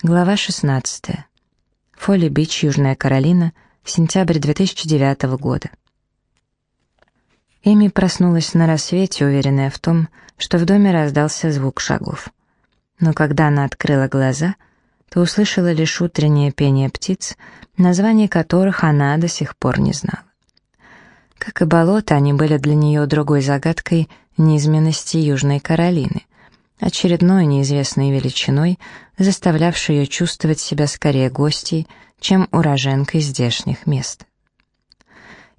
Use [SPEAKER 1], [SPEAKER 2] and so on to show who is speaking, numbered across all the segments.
[SPEAKER 1] Глава 16. Фолли-Бич, Южная Каролина, сентябрь 2009 года. Эми проснулась на рассвете, уверенная в том, что в доме раздался звук шагов. Но когда она открыла глаза, то услышала лишь утреннее пение птиц, название которых она до сих пор не знала. Как и болото, они были для нее другой загадкой неизменности Южной Каролины — очередной неизвестной величиной, заставлявшей ее чувствовать себя скорее гостьей, чем уроженкой здешних мест.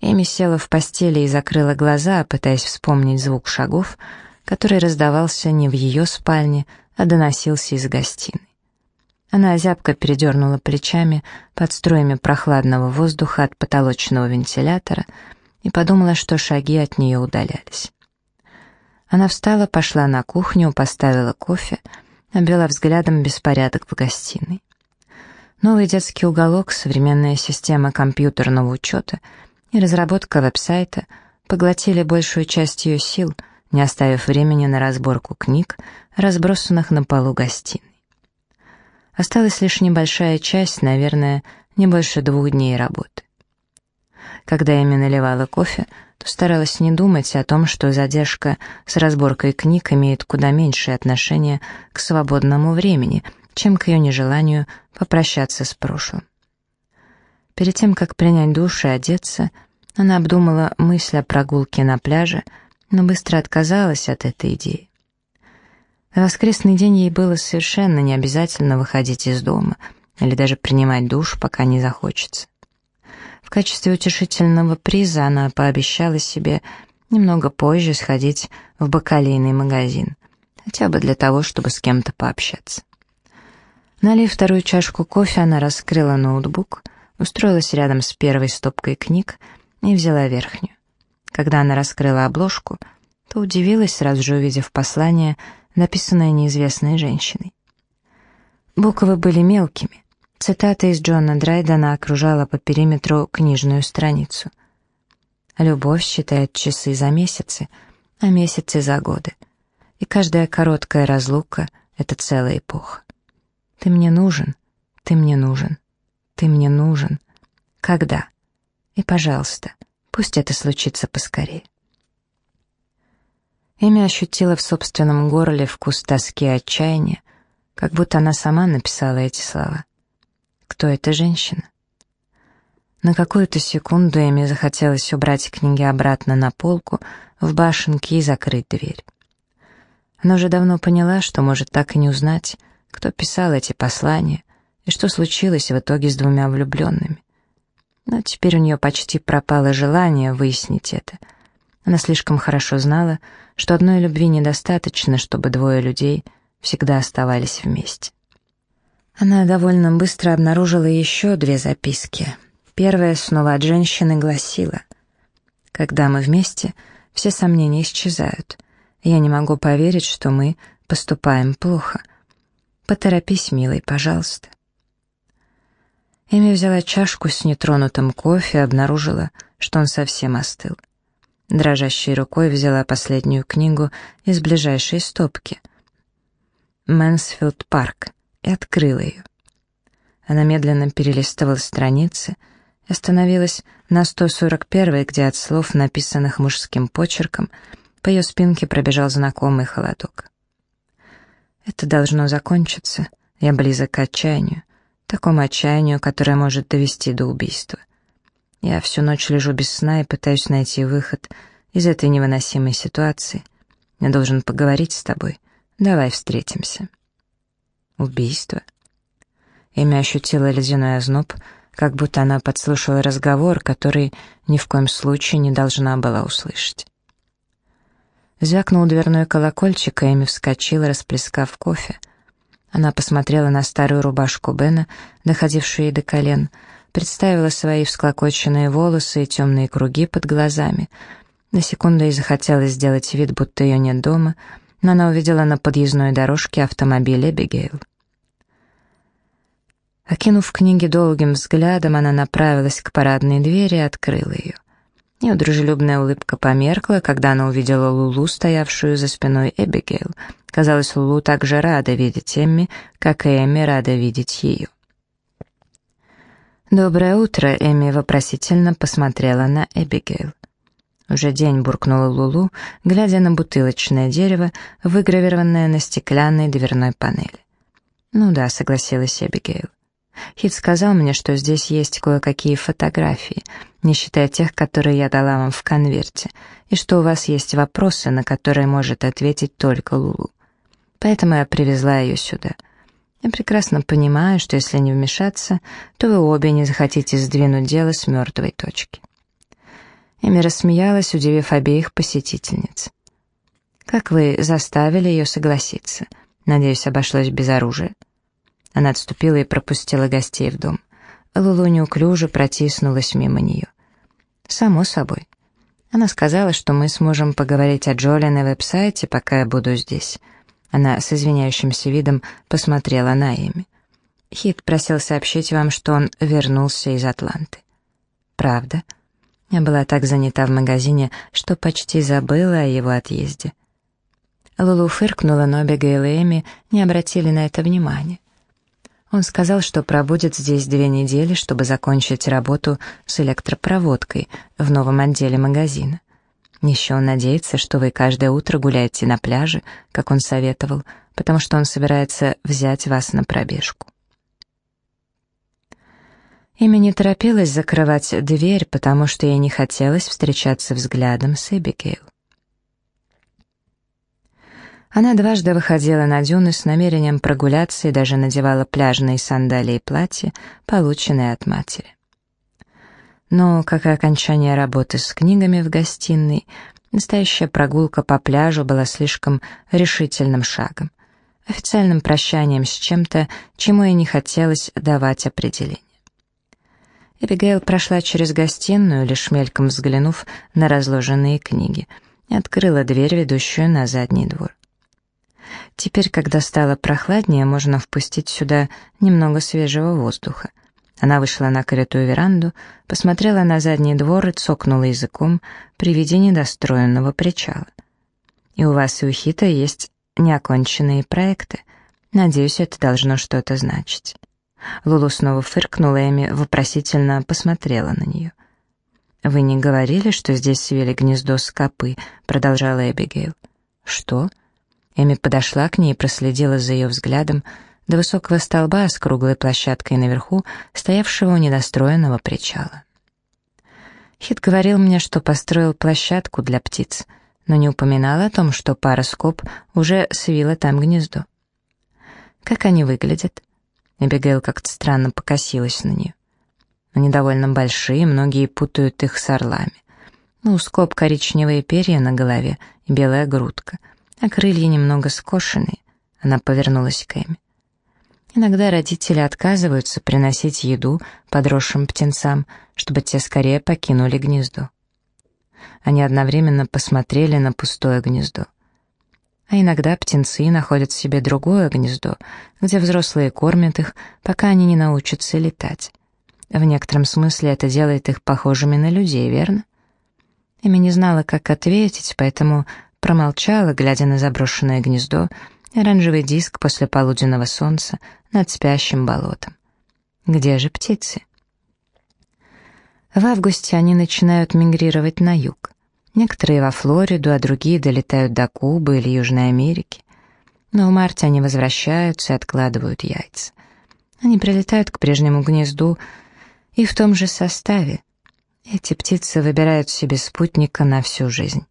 [SPEAKER 1] Эми села в постели и закрыла глаза, пытаясь вспомнить звук шагов, который раздавался не в ее спальне, а доносился из гостиной. Она зябко передернула плечами под струями прохладного воздуха от потолочного вентилятора и подумала, что шаги от нее удалялись. Она встала, пошла на кухню, поставила кофе, обвела взглядом беспорядок в гостиной. Новый детский уголок, современная система компьютерного учета и разработка веб-сайта поглотили большую часть ее сил, не оставив времени на разборку книг, разбросанных на полу гостиной. Осталась лишь небольшая часть, наверное, не больше двух дней работы. Когда Эми наливала кофе, то старалась не думать о том, что задержка с разборкой книг имеет куда меньшее отношение к свободному времени, чем к ее нежеланию попрощаться с прошлым. Перед тем, как принять душ и одеться, она обдумала мысль о прогулке на пляже, но быстро отказалась от этой идеи. На воскресный день ей было совершенно не обязательно выходить из дома или даже принимать душ, пока не захочется. В качестве утешительного приза она пообещала себе немного позже сходить в бакалейный магазин, хотя бы для того, чтобы с кем-то пообщаться. Налив вторую чашку кофе, она раскрыла ноутбук, устроилась рядом с первой стопкой книг и взяла верхнюю. Когда она раскрыла обложку, то удивилась, сразу же увидев послание, написанное неизвестной женщиной. Буквы были мелкими, Цитата из Джона Драйдена окружала по периметру книжную страницу. Любовь считает часы за месяцы, а месяцы за годы. И каждая короткая разлука — это целая эпоха. Ты мне нужен, ты мне нужен, ты мне нужен. Когда? И, пожалуйста, пусть это случится поскорее. Эми ощутила в собственном горле вкус тоски и отчаяния, как будто она сама написала эти слова кто эта женщина. На какую-то секунду Эми захотелось убрать книги обратно на полку, в башенке и закрыть дверь. Она уже давно поняла, что может так и не узнать, кто писал эти послания и что случилось в итоге с двумя влюбленными. Но теперь у нее почти пропало желание выяснить это. Она слишком хорошо знала, что одной любви недостаточно, чтобы двое людей всегда оставались вместе. Она довольно быстро обнаружила еще две записки. Первая снова от женщины гласила «Когда мы вместе, все сомнения исчезают. Я не могу поверить, что мы поступаем плохо. Поторопись, милый, пожалуйста». Эми взяла чашку с нетронутым кофе и обнаружила, что он совсем остыл. Дрожащей рукой взяла последнюю книгу из ближайшей стопки. «Мэнсфилд парк» и открыла ее. Она медленно перелистывала страницы и остановилась на 141 где от слов, написанных мужским почерком, по ее спинке пробежал знакомый холодок. Это должно закончиться. Я близок к отчаянию, такому отчаянию, которое может довести до убийства. Я всю ночь лежу без сна и пытаюсь найти выход из этой невыносимой ситуации. Я должен поговорить с тобой. Давай встретимся. Убийство. Эми ощутила ледяной озноб, как будто она подслушала разговор, который ни в коем случае не должна была услышать. Звякнул дверной колокольчик, и Эми вскочила, расплескав кофе. Она посмотрела на старую рубашку Бена, доходившую ей до колен, представила свои всклокоченные волосы и темные круги под глазами. На секунду ей захотелось сделать вид, будто ее нет дома, но она увидела на подъездной дорожке автомобиль Эбигейл. Окинув книги долгим взглядом, она направилась к парадной двери и открыла ее. Ее дружелюбная улыбка померкла, когда она увидела Лулу, стоявшую за спиной Эбигейл. Казалось, Лулу так же рада видеть Эмми, как и Эмми рада видеть ее. «Доброе утро», — Эми вопросительно посмотрела на Эбигейл. Уже день буркнула Лулу, глядя на бутылочное дерево, выгравированное на стеклянной дверной панели. «Ну да», — согласилась Эбигейл. Хит сказал мне, что здесь есть кое-какие фотографии, не считая тех, которые я дала вам в конверте, и что у вас есть вопросы, на которые может ответить только Лулу. Поэтому я привезла ее сюда. Я прекрасно понимаю, что если не вмешаться, то вы обе не захотите сдвинуть дело с мертвой точки. Эми рассмеялась, удивив обеих посетительниц. «Как вы заставили ее согласиться? Надеюсь, обошлось без оружия?» Она отступила и пропустила гостей в дом. Лулу неуклюже протиснулась мимо нее. «Само собой. Она сказала, что мы сможем поговорить о Джоле на веб-сайте, пока я буду здесь». Она с извиняющимся видом посмотрела на Эми. Хит просил сообщить вам, что он вернулся из Атланты. «Правда?» Я была так занята в магазине, что почти забыла о его отъезде. Лулу фыркнула, но Абигейл и Эми не обратили на это внимания. Он сказал, что пробудет здесь две недели, чтобы закончить работу с электропроводкой в новом отделе магазина. Еще он надеется, что вы каждое утро гуляете на пляже, как он советовал, потому что он собирается взять вас на пробежку. Имя не торопилась закрывать дверь, потому что ей не хотелось встречаться взглядом с Эбигейл. Она дважды выходила на дюны с намерением прогуляться и даже надевала пляжные сандалии и платья, полученные от матери. Но, как и окончание работы с книгами в гостиной, настоящая прогулка по пляжу была слишком решительным шагом, официальным прощанием с чем-то, чему ей не хотелось давать определение. Эбигейл прошла через гостиную, лишь мельком взглянув на разложенные книги, и открыла дверь, ведущую на задний двор. Теперь, когда стало прохладнее, можно впустить сюда немного свежего воздуха. Она вышла на крытую веранду, посмотрела на задний двор и цокнула языком при виде недостроенного причала. «И у вас и у Хита есть неоконченные проекты. Надеюсь, это должно что-то значить». Лулу снова фыркнула, Эми вопросительно посмотрела на нее. «Вы не говорили, что здесь свели гнездо скопы?» — продолжала Эбигейл. «Что?» Эми подошла к ней и проследила за ее взглядом до высокого столба с круглой площадкой наверху, стоявшего у недостроенного причала. Хит говорил мне, что построил площадку для птиц, но не упоминал о том, что пара скоб уже свила там гнездо. Как они выглядят? Эбигейл как-то странно покосилась на нее. Они довольно большие, многие путают их с орлами. Ну, скоб коричневые перья на голове и белая грудка — а крылья немного скошенные. Она повернулась к Эми. Иногда родители отказываются приносить еду подросшим птенцам, чтобы те скорее покинули гнездо. Они одновременно посмотрели на пустое гнездо. А иногда птенцы находят себе другое гнездо, где взрослые кормят их, пока они не научатся летать. В некотором смысле это делает их похожими на людей, верно? Эми не знала, как ответить, поэтому промолчала, глядя на заброшенное гнездо оранжевый диск после полуденного солнца над спящим болотом. Где же птицы? В августе они начинают мигрировать на юг. Некоторые во Флориду, а другие долетают до Кубы или Южной Америки. Но в марте они возвращаются и откладывают яйца. Они прилетают к прежнему гнезду и в том же составе. Эти птицы выбирают себе спутника на всю жизнь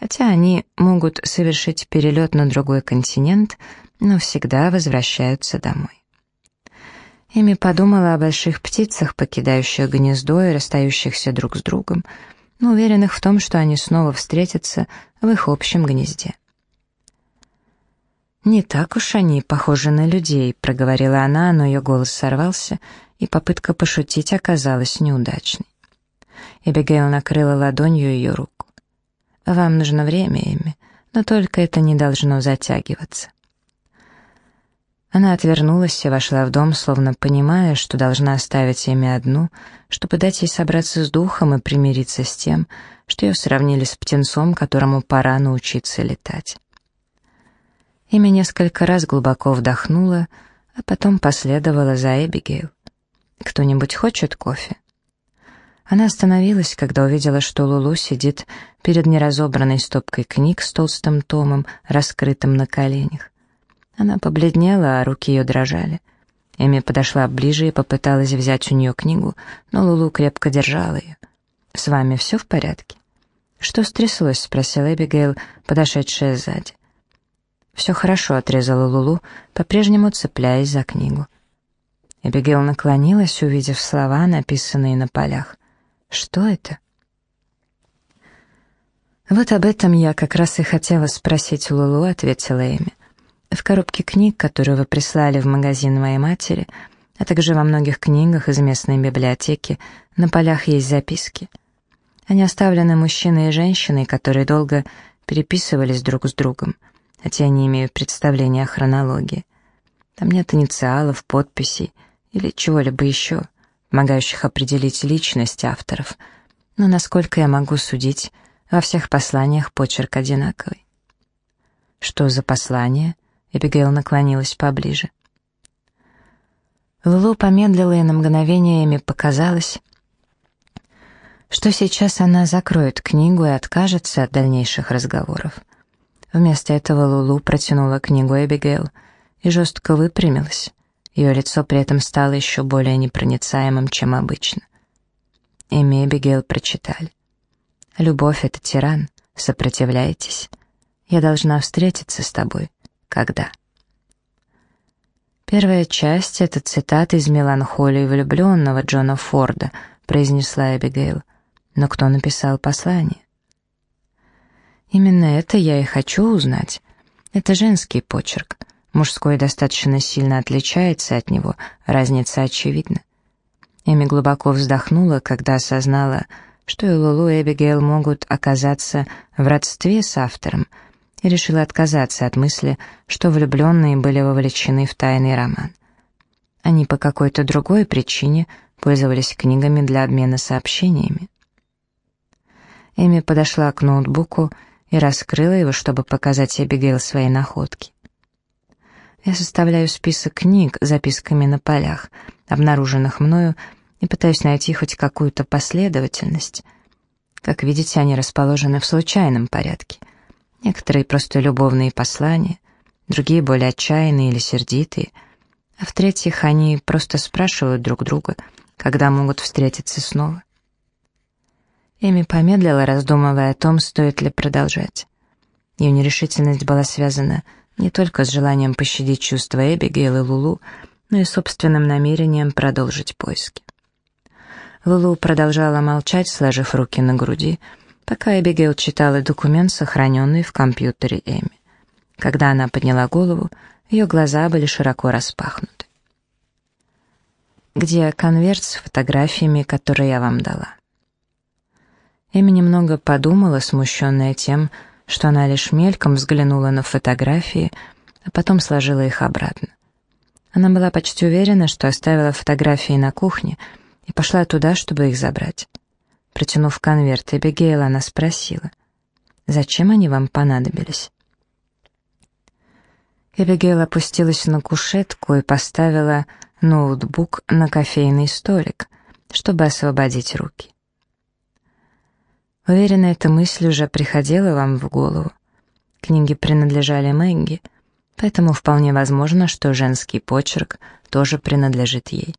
[SPEAKER 1] хотя они могут совершить перелет на другой континент, но всегда возвращаются домой. Эми подумала о больших птицах, покидающих гнездо и расстающихся друг с другом, но уверенных в том, что они снова встретятся в их общем гнезде. «Не так уж они похожи на людей», — проговорила она, но ее голос сорвался, и попытка пошутить оказалась неудачной. Эбигейл накрыла ладонью ее руку. Вам нужно время, Эми, но только это не должно затягиваться. Она отвернулась и вошла в дом, словно понимая, что должна оставить Эми одну, чтобы дать ей собраться с духом и примириться с тем, что ее сравнили с птенцом, которому пора научиться летать. Эми несколько раз глубоко вдохнула, а потом последовала за Эбигейл. «Кто-нибудь хочет кофе?» Она остановилась, когда увидела, что Лулу сидит перед неразобранной стопкой книг с толстым томом, раскрытым на коленях. Она побледнела, а руки ее дрожали. Эми подошла ближе и попыталась взять у нее книгу, но Лулу крепко держала ее. «С вами все в порядке?» «Что стряслось?» — спросила Эбигейл, подошедшая сзади. «Все хорошо», — отрезала Лулу, по-прежнему цепляясь за книгу. Эбигейл наклонилась, увидев слова, написанные на полях. Что это? Вот об этом я как раз и хотела спросить Лулу, ответила Эми. В коробке книг, которую вы прислали в магазин моей матери, а также во многих книгах из местной библиотеки, на полях есть записки. Они оставлены мужчиной и женщиной, которые долго переписывались друг с другом, хотя я не имею представления о хронологии. Там нет инициалов, подписей или чего-либо еще — помогающих определить личность авторов, но, насколько я могу судить, во всех посланиях почерк одинаковый. «Что за послание?» — Эбигейл наклонилась поближе. Лулу помедлила, и на мгновение ими показалось, что сейчас она закроет книгу и откажется от дальнейших разговоров. Вместо этого Лулу протянула книгу Эбигейл и жестко выпрямилась, ее лицо при этом стало еще более непроницаемым, чем обычно. Эми Эбигейл прочитали. «Любовь — это тиран. Сопротивляйтесь. Я должна встретиться с тобой. Когда?» Первая часть — это цитата из «Меланхолии влюбленного» Джона Форда, произнесла Эбигейл. Но кто написал послание? Именно это я и хочу узнать. Это женский почерк. Мужской достаточно сильно отличается от него, разница очевидна. Эми глубоко вздохнула, когда осознала, что и Лулу и Эбигейл могут оказаться в родстве с автором, и решила отказаться от мысли, что влюбленные были вовлечены в тайный роман. Они по какой-то другой причине пользовались книгами для обмена сообщениями. Эми подошла к ноутбуку и раскрыла его, чтобы показать Эбигейл свои находки. Я составляю список книг с записками на полях, обнаруженных мною, и пытаюсь найти хоть какую-то последовательность. Как видите, они расположены в случайном порядке. Некоторые просто любовные послания, другие более отчаянные или сердитые, а в-третьих, они просто спрашивают друг друга, когда могут встретиться снова. Эми помедлила, раздумывая о том, стоит ли продолжать. Ее нерешительность была связана не только с желанием пощадить чувства Эбигейл и Лулу, но и собственным намерением продолжить поиски. Лулу продолжала молчать, сложив руки на груди, пока Эбигейл читала документ, сохраненный в компьютере Эми. Когда она подняла голову, ее глаза были широко распахнуты. «Где конверт с фотографиями, которые я вам дала?» Эми немного подумала, смущенная тем, что она лишь мельком взглянула на фотографии, а потом сложила их обратно. Она была почти уверена, что оставила фотографии на кухне и пошла туда, чтобы их забрать. Протянув конверт Эбигейл, она спросила, «Зачем они вам понадобились?» Эбигейл опустилась на кушетку и поставила ноутбук на кофейный столик, чтобы освободить руки. Уверена, эта мысль уже приходила вам в голову. Книги принадлежали Мэгги, поэтому вполне возможно, что женский почерк тоже принадлежит ей.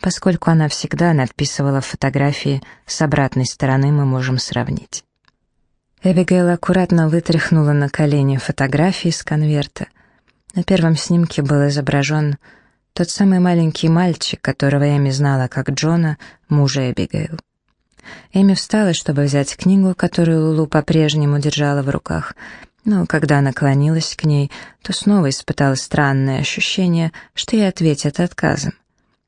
[SPEAKER 1] Поскольку она всегда надписывала фотографии, с обратной стороны мы можем сравнить. Эбигейл аккуратно вытряхнула на колени фотографии с конверта. На первом снимке был изображен тот самый маленький мальчик, которого Эми знала как Джона, мужа Эбигейл. Эми встала, чтобы взять книгу, которую Лулу по-прежнему держала в руках, но когда наклонилась к ней, то снова испытала странное ощущение, что ей ответят отказом.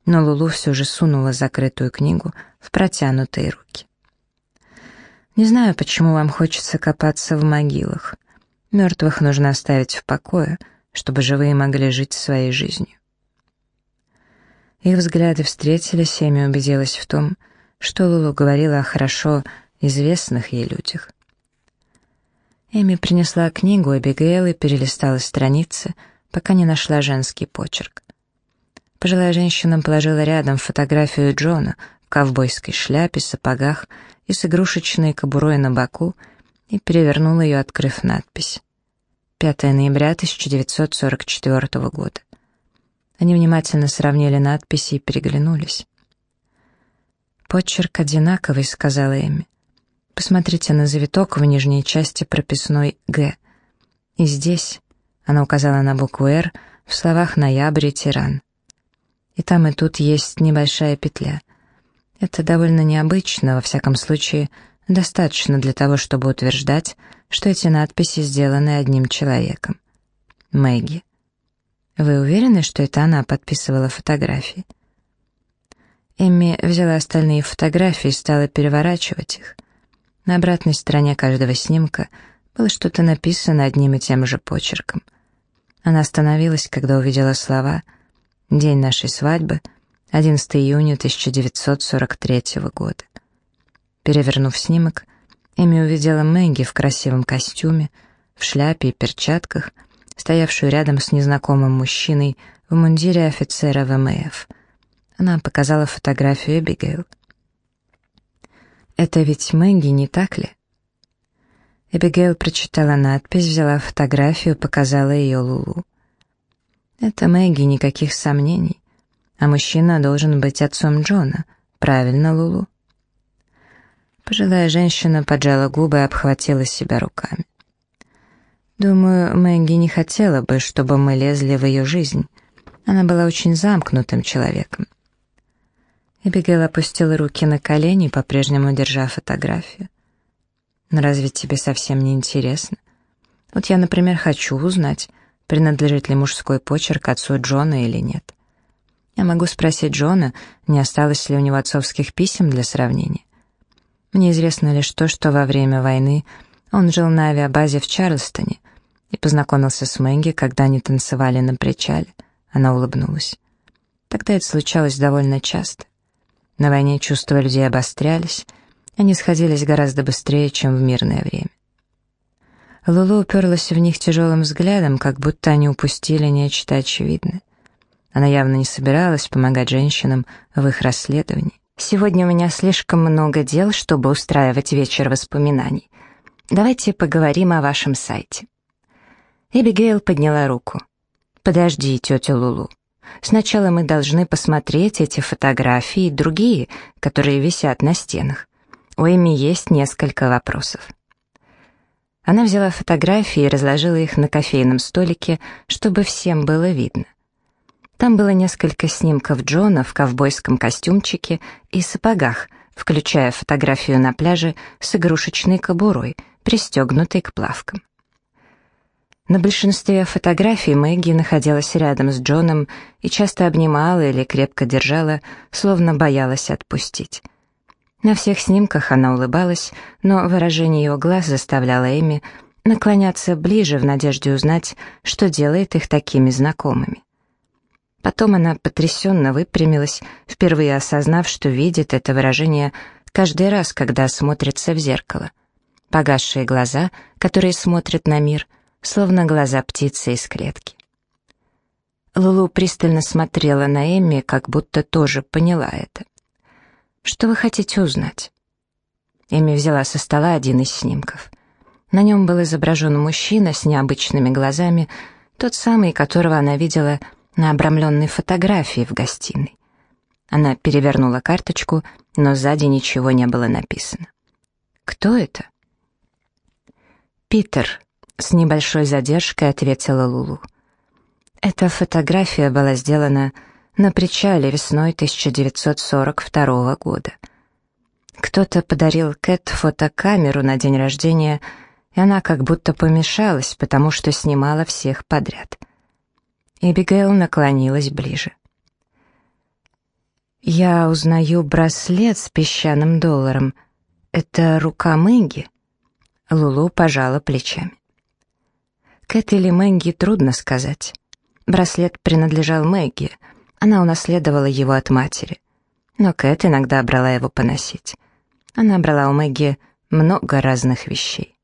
[SPEAKER 1] Но Лулу все же сунула закрытую книгу в протянутые руки. «Не знаю, почему вам хочется копаться в могилах. Мертвых нужно оставить в покое, чтобы живые могли жить своей жизнью. Их взгляды встретились, и Эми убедилась в том, что Лулу говорила о хорошо известных ей людях. Эми принесла книгу Эбигейл и перелистала страницы, пока не нашла женский почерк. Пожилая женщина положила рядом фотографию Джона в ковбойской шляпе, сапогах и с игрушечной кобурой на боку и перевернула ее, открыв надпись. 5 ноября 1944 года. Они внимательно сравнили надписи и переглянулись. «Почерк одинаковый», — сказала Эми. «Посмотрите на завиток в нижней части прописной «Г». И здесь...» — она указала на букву «Р» в словах «ноябрь» и «тиран». И там и тут есть небольшая петля. Это довольно необычно, во всяком случае, достаточно для того, чтобы утверждать, что эти надписи сделаны одним человеком. Мэгги. Вы уверены, что это она подписывала фотографии? Эмми взяла остальные фотографии и стала переворачивать их. На обратной стороне каждого снимка было что-то написано одним и тем же почерком. Она остановилась, когда увидела слова «День нашей свадьбы», 11 июня 1943 года. Перевернув снимок, Эми увидела Мэгги в красивом костюме, в шляпе и перчатках — стоявшую рядом с незнакомым мужчиной в мундире офицера ВМФ. Она показала фотографию Эбигейл. «Это ведь Мэгги, не так ли?» Эбигейл прочитала надпись, взяла фотографию, показала ее Лулу. «Это Мэгги, никаких сомнений. А мужчина должен быть отцом Джона. Правильно, Лулу?» Пожилая женщина поджала губы и обхватила себя руками. Думаю, Мэгги не хотела бы, чтобы мы лезли в ее жизнь. Она была очень замкнутым человеком. Эбигейл опустила руки на колени, по-прежнему держа фотографию. «Но разве тебе совсем не интересно? Вот я, например, хочу узнать, принадлежит ли мужской почерк отцу Джона или нет. Я могу спросить Джона, не осталось ли у него отцовских писем для сравнения. Мне известно лишь то, что во время войны он жил на авиабазе в Чарльстоне, и познакомился с Мэгги, когда они танцевали на причале. Она улыбнулась. Тогда это случалось довольно часто. На войне чувства людей обострялись, они сходились гораздо быстрее, чем в мирное время. Лулу уперлась в них тяжелым взглядом, как будто они упустили нечто очевидное. Она явно не собиралась помогать женщинам в их расследовании. «Сегодня у меня слишком много дел, чтобы устраивать вечер воспоминаний. Давайте поговорим о вашем сайте». Эбигейл подняла руку. «Подожди, тетя Лулу. Сначала мы должны посмотреть эти фотографии и другие, которые висят на стенах. У Эми есть несколько вопросов». Она взяла фотографии и разложила их на кофейном столике, чтобы всем было видно. Там было несколько снимков Джона в ковбойском костюмчике и сапогах, включая фотографию на пляже с игрушечной кобурой, пристегнутой к плавкам. На большинстве фотографий Мэгги находилась рядом с Джоном и часто обнимала или крепко держала, словно боялась отпустить. На всех снимках она улыбалась, но выражение ее глаз заставляло Эми наклоняться ближе в надежде узнать, что делает их такими знакомыми. Потом она потрясенно выпрямилась, впервые осознав, что видит это выражение каждый раз, когда смотрится в зеркало. Погасшие глаза, которые смотрят на мир — словно глаза птицы из клетки. Лулу пристально смотрела на Эмми, как будто тоже поняла это. «Что вы хотите узнать?» Эми взяла со стола один из снимков. На нем был изображен мужчина с необычными глазами, тот самый, которого она видела на обрамленной фотографии в гостиной. Она перевернула карточку, но сзади ничего не было написано. «Кто это?» «Питер», с небольшой задержкой ответила Лулу. Эта фотография была сделана на причале весной 1942 года. Кто-то подарил Кэт фотокамеру на день рождения, и она как будто помешалась, потому что снимала всех подряд. Эбигейл наклонилась ближе. «Я узнаю браслет с песчаным долларом. Это рука Мэгги?» Лулу пожала плечами. Кэт или Мэгги трудно сказать. Браслет принадлежал Мэгги, она унаследовала его от матери. Но Кэт иногда брала его поносить. Она брала у Мэгги много разных вещей.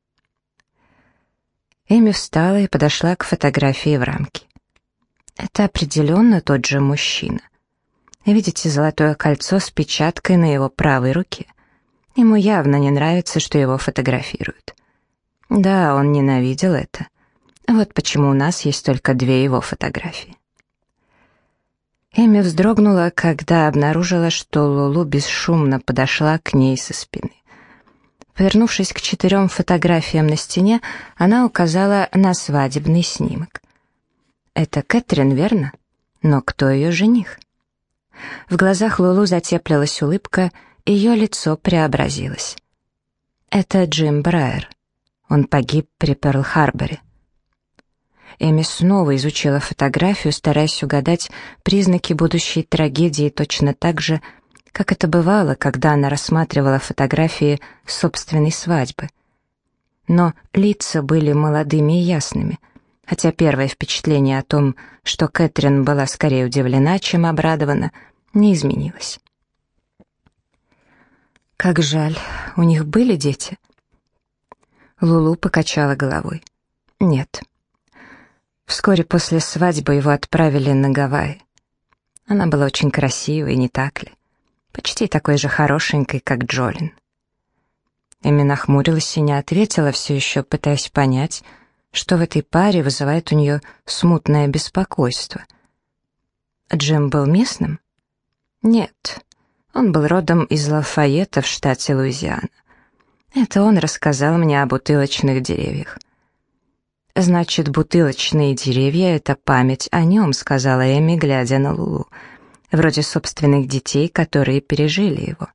[SPEAKER 1] Эми встала и подошла к фотографии в рамке. Это определенно тот же мужчина. Видите золотое кольцо с печаткой на его правой руке? Ему явно не нравится, что его фотографируют. Да, он ненавидел это. Вот почему у нас есть только две его фотографии. Эми вздрогнула, когда обнаружила, что Лулу бесшумно подошла к ней со спины. Повернувшись к четырем фотографиям на стене, она указала на свадебный снимок. «Это Кэтрин, верно? Но кто ее жених?» В глазах Лулу затеплилась улыбка, ее лицо преобразилось. «Это Джим Брайер. Он погиб при Перл-Харборе». Эми снова изучила фотографию, стараясь угадать признаки будущей трагедии точно так же, как это бывало, когда она рассматривала фотографии собственной свадьбы. Но лица были молодыми и ясными, хотя первое впечатление о том, что Кэтрин была скорее удивлена, чем обрадована, не изменилось. Как жаль, у них были дети? Лулу покачала головой. Нет. Вскоре после свадьбы его отправили на Гавайи. Она была очень красивой, не так ли? почти такой же хорошенькой, как Джолин. Эми нахмурилась и не ответила, все еще пытаясь понять, что в этой паре вызывает у нее смутное беспокойство. Джим был местным? Нет, он был родом из Лафайета в штате Луизиана. Это он рассказал мне о бутылочных деревьях. «Значит, бутылочные деревья — это память о нем», — сказала Эми, глядя на Лулу вроде собственных детей, которые пережили его.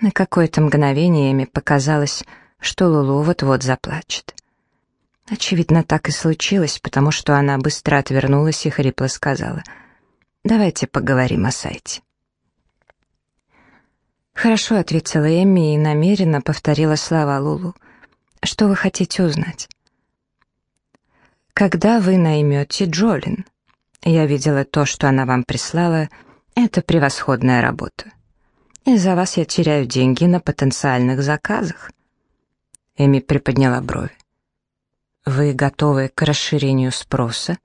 [SPEAKER 1] На какое-то мгновение Эми показалось, что Лулу вот-вот заплачет. Очевидно, так и случилось, потому что она быстро отвернулась и хрипло сказала, «Давайте поговорим о сайте». «Хорошо», — ответила Эми и намеренно повторила слова Лулу. «Что вы хотите узнать?» «Когда вы наймете Джолин?» Я видела то, что она вам прислала. Это превосходная работа. Из-за вас я теряю деньги на потенциальных заказах. Эми приподняла брови. Вы готовы к расширению спроса?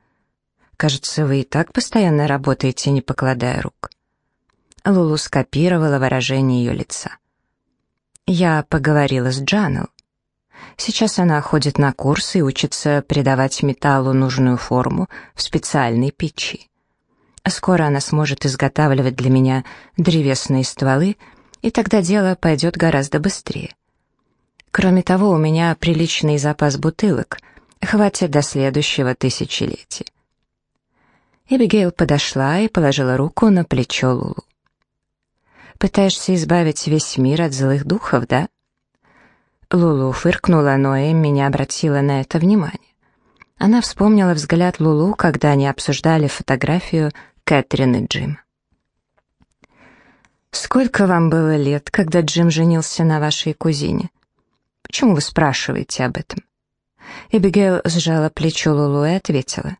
[SPEAKER 1] Кажется, вы и так постоянно работаете, не покладая рук. Лулу скопировала выражение ее лица. Я поговорила с Джанел. Сейчас она ходит на курсы и учится придавать металлу нужную форму в специальной печи. Скоро она сможет изготавливать для меня древесные стволы, и тогда дело пойдет гораздо быстрее. Кроме того, у меня приличный запас бутылок, хватит до следующего тысячелетия. Эбигейл подошла и положила руку на плечо Лулу. «Пытаешься избавить весь мир от злых духов, да?» Лулу фыркнула, но Эмми не обратила на это внимания. Она вспомнила взгляд Лулу, когда они обсуждали фотографию Кэтрин и Джима. «Сколько вам было лет, когда Джим женился на вашей кузине? Почему вы спрашиваете об этом?» Эбигейл сжала плечо Лулу и ответила.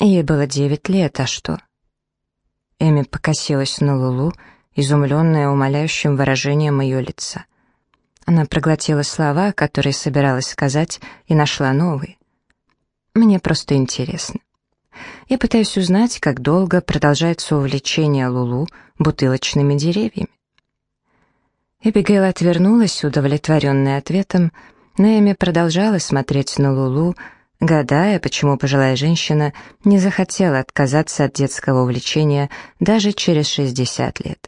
[SPEAKER 1] «Ей было девять лет, а что?» Эми покосилась на Лулу, изумленная умоляющим выражением ее лица. Она проглотила слова, которые собиралась сказать, и нашла новые. Мне просто интересно. Я пытаюсь узнать, как долго продолжается увлечение Лулу бутылочными деревьями. Эбигейл отвернулась, удовлетворенная ответом, но Эми продолжала смотреть на Лулу, гадая, почему пожилая женщина не захотела отказаться от детского увлечения даже через 60 лет.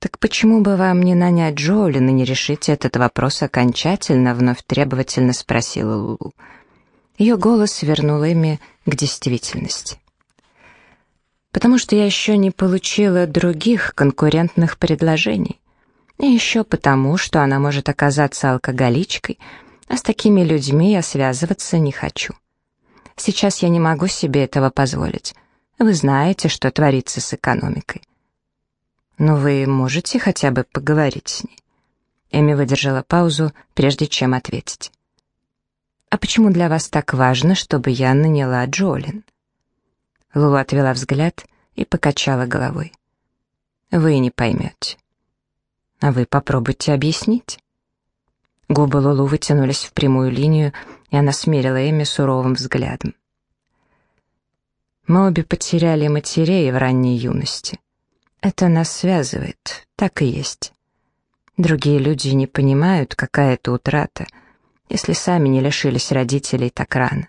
[SPEAKER 1] «Так почему бы вам не нанять Джоулин и не решить этот вопрос окончательно?» — вновь требовательно спросила Лулу. Ее голос вернул Эми к действительности. «Потому что я еще не получила других конкурентных предложений. И еще потому, что она может оказаться алкоголичкой, а с такими людьми я связываться не хочу. Сейчас я не могу себе этого позволить. Вы знаете, что творится с экономикой. «Но вы можете хотя бы поговорить с ней?» Эми выдержала паузу, прежде чем ответить. «А почему для вас так важно, чтобы я наняла Джолин?» Лулу отвела взгляд и покачала головой. «Вы не поймете». «А вы попробуйте объяснить». Губы Лулу вытянулись в прямую линию, и она смерила Эми суровым взглядом. «Мы обе потеряли матерей в ранней юности. Это нас связывает, так и есть. Другие люди не понимают, какая это утрата, если сами не лишились родителей так рано.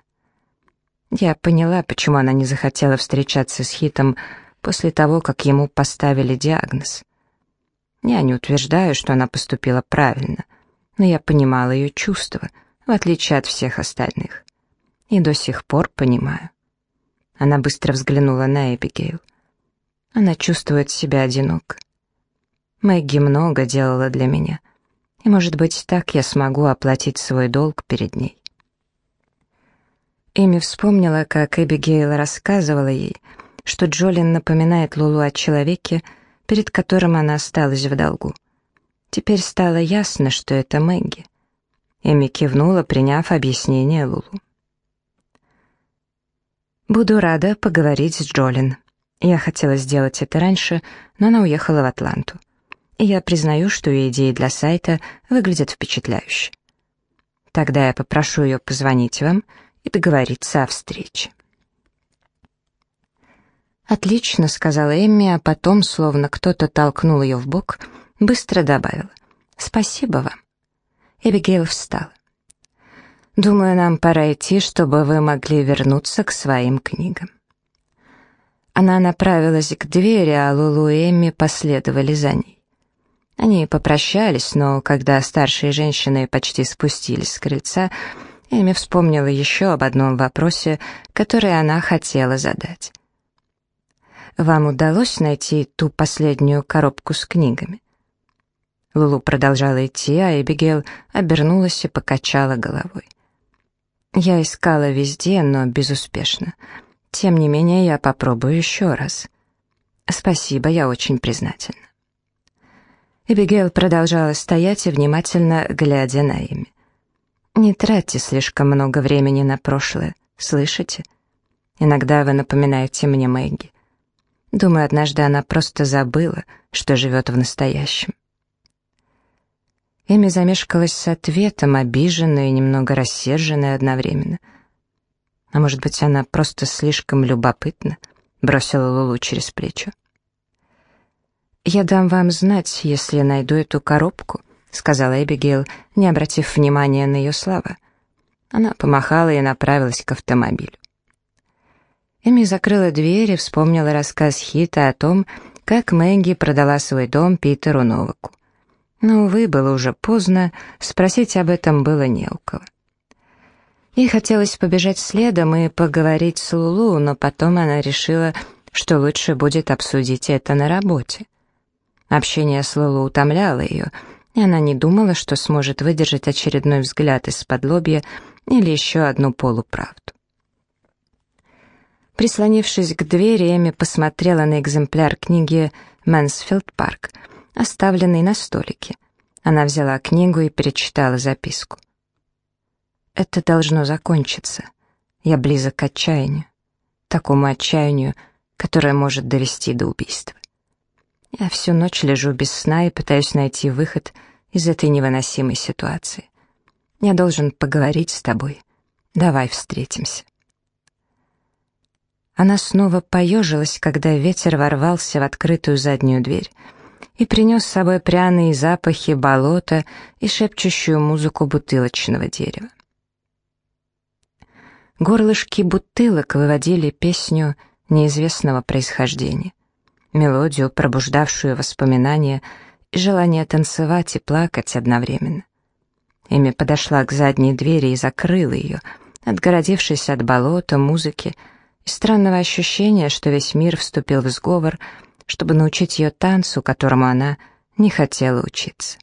[SPEAKER 1] Я поняла, почему она не захотела встречаться с Хитом после того, как ему поставили диагноз. Я не утверждаю, что она поступила правильно, но я понимала ее чувства, в отличие от всех остальных. И до сих пор понимаю. Она быстро взглянула на Эбигейл. Она чувствует себя одиноко. Мэгги много делала для меня, и, может быть, так я смогу оплатить свой долг перед ней. Эми вспомнила, как Эбигейл рассказывала ей, что Джолин напоминает Лулу о человеке, перед которым она осталась в долгу. Теперь стало ясно, что это Мэгги. Эми кивнула, приняв объяснение Лулу. «Буду рада поговорить с Джолин. Я хотела сделать это раньше, но она уехала в Атланту. И я признаю, что ее идеи для сайта выглядят впечатляюще. Тогда я попрошу ее позвонить вам и договориться о встрече». «Отлично», — сказала Эмми, а потом, словно кто-то толкнул ее в бок, быстро добавила. «Спасибо вам». Эбигейл встала. «Думаю, нам пора идти, чтобы вы могли вернуться к своим книгам». Она направилась к двери, а Лулу и Эмми последовали за ней. Они попрощались, но когда старшие женщины почти спустились с крыльца, Эми вспомнила еще об одном вопросе, который она хотела задать. «Вам удалось найти ту последнюю коробку с книгами?» Лулу продолжала идти, а Эбигейл обернулась и покачала головой. «Я искала везде, но безуспешно. Тем не менее, я попробую еще раз. Спасибо, я очень признательна». Эбигейл продолжала стоять и внимательно глядя на имя. Не тратьте слишком много времени на прошлое, слышите? Иногда вы напоминаете мне Мэгги. Думаю, однажды она просто забыла, что живет в настоящем. Эми замешкалась с ответом, обиженная и немного рассерженная одновременно. А может быть, она просто слишком любопытна, бросила Лулу через плечо. «Я дам вам знать, если найду эту коробку», — сказала Эбигейл, не обратив внимания на ее слова. Она помахала и направилась к автомобилю. Эми закрыла дверь и вспомнила рассказ Хита о том, как Мэгги продала свой дом Питеру Новаку. Но, увы, было уже поздно, спросить об этом было не у кого. Ей хотелось побежать следом и поговорить с Лулу, но потом она решила, что лучше будет обсудить это на работе. Общение с Лулу утомляло ее — и она не думала, что сможет выдержать очередной взгляд из-под лобья или еще одну полуправду. Прислонившись к двери, Эми посмотрела на экземпляр книги «Мэнсфилд Парк», оставленный на столике. Она взяла книгу и перечитала записку. «Это должно закончиться. Я близок к отчаянию. Такому отчаянию, которое может довести до убийства. Я всю ночь лежу без сна и пытаюсь найти выход из этой невыносимой ситуации. Я должен поговорить с тобой. Давай встретимся. Она снова поежилась, когда ветер ворвался в открытую заднюю дверь и принес с собой пряные запахи болота и шепчущую музыку бутылочного дерева. Горлышки бутылок выводили песню неизвестного происхождения мелодию, пробуждавшую воспоминания и желание танцевать и плакать одновременно. Эми подошла к задней двери и закрыла ее, отгородившись от болота, музыки и странного ощущения, что весь мир вступил в сговор, чтобы научить ее танцу, которому она не хотела учиться.